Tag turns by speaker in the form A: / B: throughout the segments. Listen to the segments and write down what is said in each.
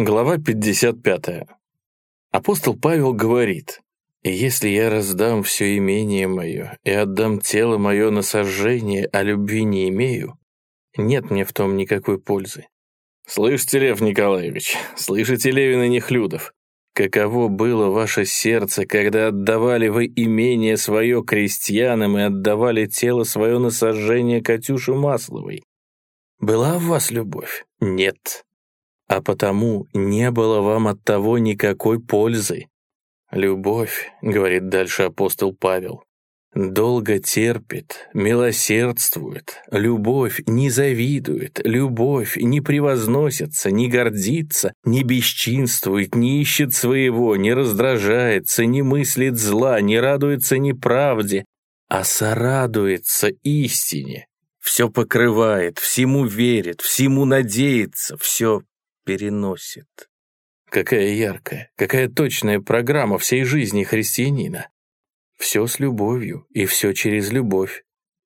A: Глава 55. Апостол Павел говорит, «И если я раздам все имение мое и отдам тело мое на сожжение, а любви не имею, нет мне в том никакой пользы». Слышите, Лев Николаевич, слышите, Левин и Нехлюдов, каково было ваше сердце, когда отдавали вы имение свое крестьянам и отдавали тело свое на сожжение Катюши Масловой? Была в вас любовь? Нет а потому не было вам от того никакой пользы. Любовь, говорит дальше апостол Павел, долго терпит, милосердствует, любовь не завидует, любовь не превозносится, не гордится, не бесчинствует, не ищет своего, не раздражается, не мыслит зла, не радуется неправде, а сорадуется истине. Все покрывает, всему верит, всему надеется, все переносит. Какая яркая, какая точная программа всей жизни христианина. Все с любовью, и все через любовь.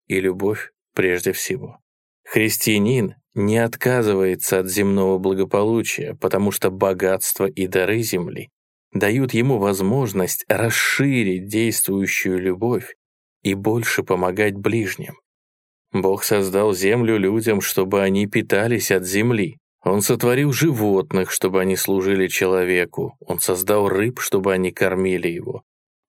A: И любовь прежде всего. Христианин не отказывается от земного благополучия, потому что богатство и дары земли дают ему возможность расширить действующую любовь и больше помогать ближним. Бог создал землю людям, чтобы они питались от земли, он сотворил животных, чтобы они служили человеку. Он создал рыб, чтобы они кормили его.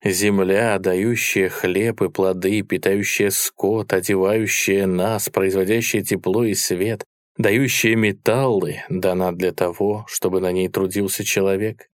A: Земля, дающая хлеб и плоды, питающая скот, одевающая нас, производящая тепло и свет, дающая металлы, дана для того, чтобы на ней трудился человек.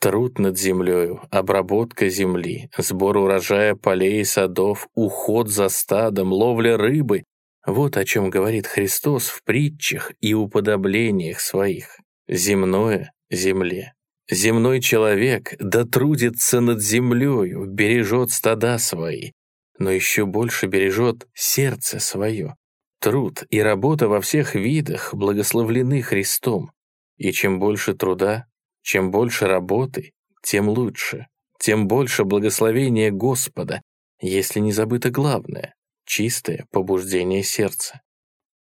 A: Труд над землею, обработка земли, сбор урожая полей и садов, уход за стадом, ловля рыбы вот о чем говорит Христос в притчах и уподоблениях своих. Земное — земле. Земной человек дотрудится над землею, бережет стада свои, но еще больше бережет сердце свое. Труд и работа во всех видах благословлены Христом. И чем больше труда, чем больше работы, тем лучше, тем больше благословения Господа, если не забыто главное чистое побуждение сердца.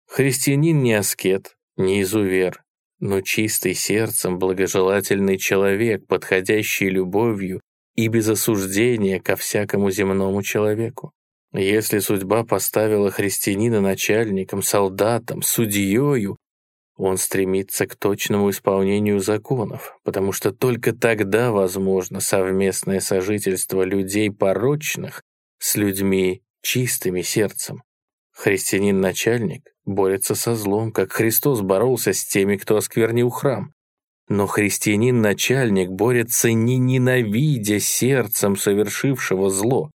A: Христианин не аскет, не изувер, но чистый сердцем благожелательный человек, подходящий любовью и без осуждения ко всякому земному человеку. Если судьба поставила христианина начальником, солдатом, судьею, он стремится к точному исполнению законов, потому что только тогда возможно совместное сожительство людей порочных с людьми чистыми сердцем. Христианин-начальник борется со злом, как Христос боролся с теми, кто осквернил храм. Но христианин-начальник борется не ненавидя сердцем совершившего зло.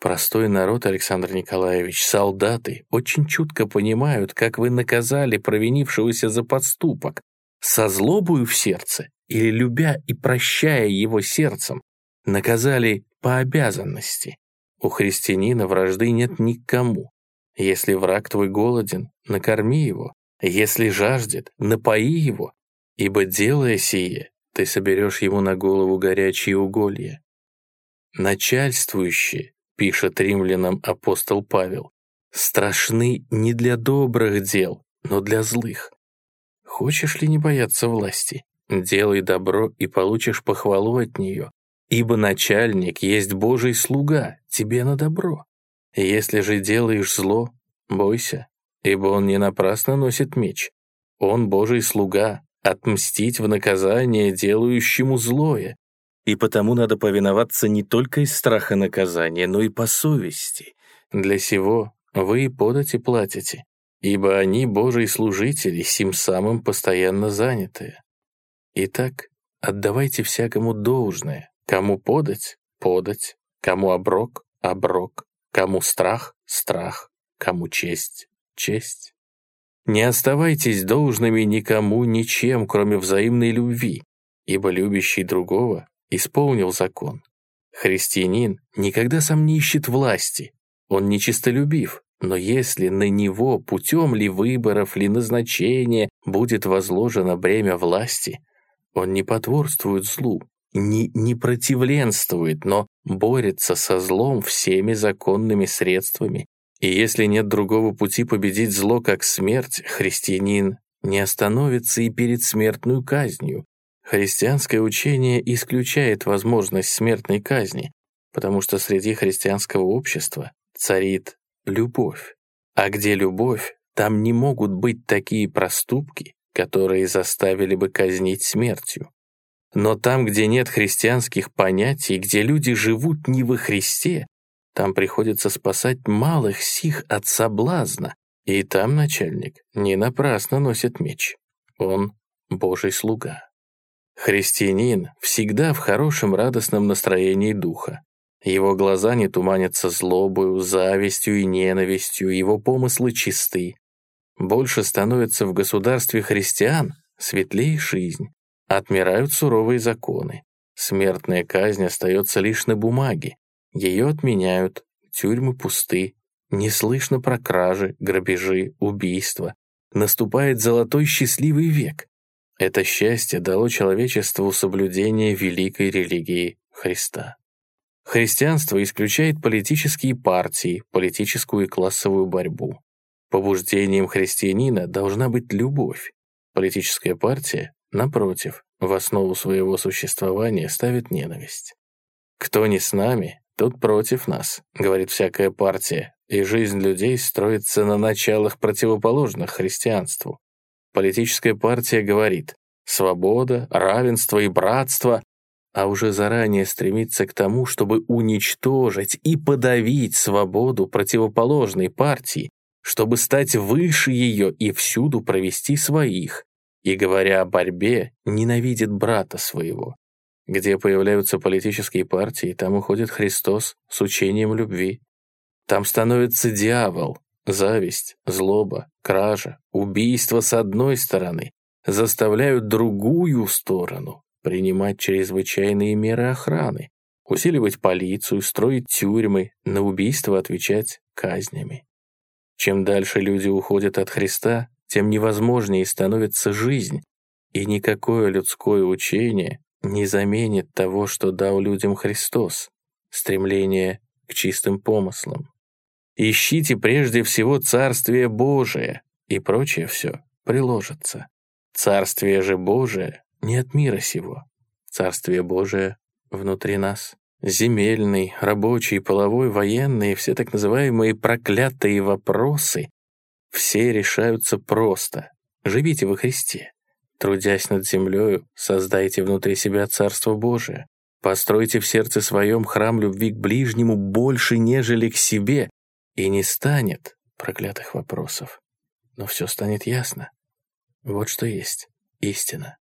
A: Простой народ, Александр Николаевич, солдаты, очень чутко понимают, как вы наказали провинившегося за подступок, со злобою в сердце или любя и прощая его сердцем, наказали по обязанности. У христианина вражды нет никому. Если враг твой голоден, накорми его. Если жаждет, напои его. Ибо, делая сие, ты соберешь ему на голову горячие уголья. Начальствующие, пишет римлянам апостол Павел, страшны не для добрых дел, но для злых. Хочешь ли не бояться власти? Делай добро и получишь похвалу от нее. Ибо начальник есть Божий слуга, тебе на добро. Если же делаешь зло, бойся, ибо он не напрасно носит меч. Он Божий слуга, отмстить в наказание делающему злое. И потому надо повиноваться не только из страха наказания, но и по совести. Для сего вы и подати платите, ибо они Божьи служители, сим самым постоянно занятые. Итак, отдавайте всякому должное, Кому подать — подать, кому оброк — оброк, кому страх — страх, кому честь — честь. Не оставайтесь должными никому ничем, кроме взаимной любви, ибо любящий другого исполнил закон. Христианин никогда сам не ищет власти, он нечистолюбив, но если на него путем ли выборов, ли назначения будет возложено бремя власти, он не потворствует злу, не, не противленствует, но борется со злом всеми законными средствами. И если нет другого пути победить зло, как смерть, христианин не остановится и перед смертную казнью, Христианское учение исключает возможность смертной казни, потому что среди христианского общества царит любовь. А где любовь, там не могут быть такие проступки, которые заставили бы казнить смертью. Но там, где нет христианских понятий, где люди живут не во Христе, там приходится спасать малых сих от соблазна, и там начальник не напрасно носит меч. Он Божий слуга. Христианин всегда в хорошем радостном настроении духа. Его глаза не туманятся злобою, завистью и ненавистью, его помыслы чисты. Больше становится в государстве христиан, светлее жизнь. Отмирают суровые законы. Смертная казнь остается лишь на бумаге. Ее отменяют, тюрьмы пусты. Не слышно про кражи, грабежи, убийства. Наступает золотой счастливый век. Это счастье дало человечеству соблюдение великой религии Христа. Христианство исключает политические партии, политическую и классовую борьбу. Побуждением христианина должна быть любовь. Политическая партия, напротив, в основу своего существования ставит ненависть. «Кто не с нами, тот против нас», — говорит всякая партия, и жизнь людей строится на началах противоположных христианству. Политическая партия говорит «свобода, равенство и братство», а уже заранее стремится к тому, чтобы уничтожить и подавить свободу противоположной партии, чтобы стать выше ее и всюду провести своих, и, говоря о борьбе, ненавидит брата своего. Где появляются политические партии, там уходит Христос с учением любви. Там становится дьявол, зависть, злоба, кража, убийство с одной стороны, заставляют другую сторону принимать чрезвычайные меры охраны, усиливать полицию, строить тюрьмы, на убийство отвечать казнями. Чем дальше люди уходят от Христа, тем невозможнее становится жизнь, и никакое людское учение не заменит того, что дал людям Христос, стремление к чистым помыслам. Ищите прежде всего Царствие Божие, и прочее все приложится. Царствие же Божие не от мира сего. Царствие Божие внутри нас. Земельный, рабочий, половой, военный, все так называемые проклятые вопросы, все решаются просто. Живите во Христе. Трудясь над землею, создайте внутри себя Царство Божие. Постройте в сердце своем храм любви к ближнему больше, нежели к себе, и не станет проклятых вопросов. Но все станет ясно. Вот что есть истина.